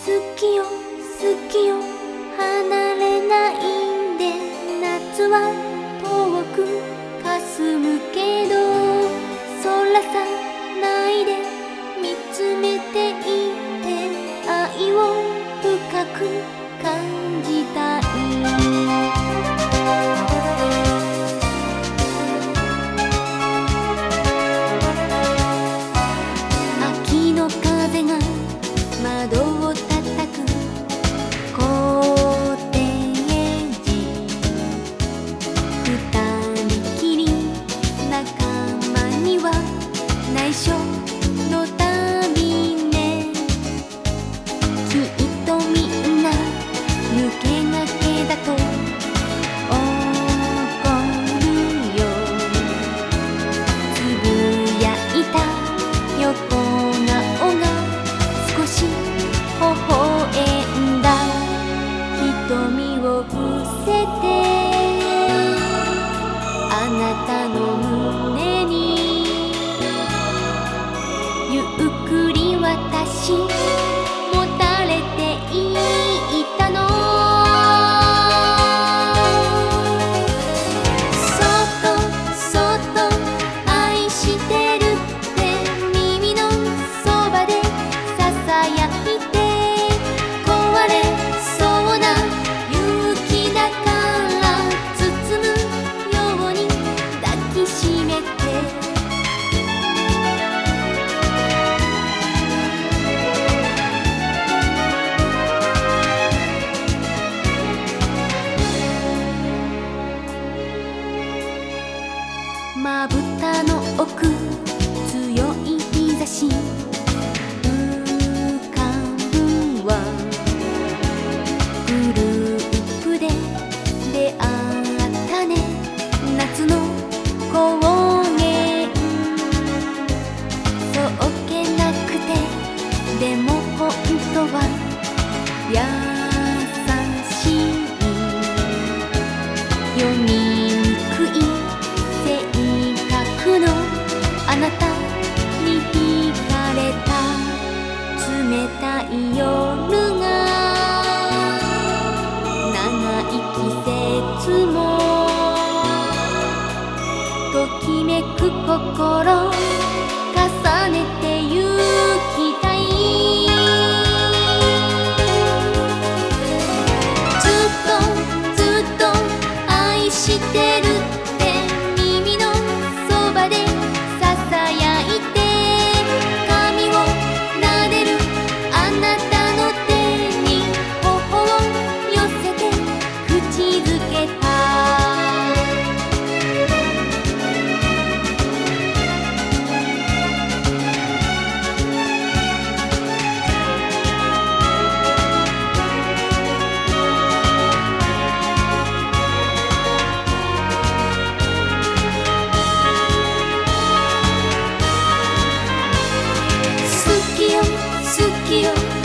好きよ好きよ離れないんで夏は Juntos まぶたの奥強い日差し。浮かぶはグループで出会ったね。夏の高原。そうけなくてでも本当は優しい。よに冷たい夜 Tsukio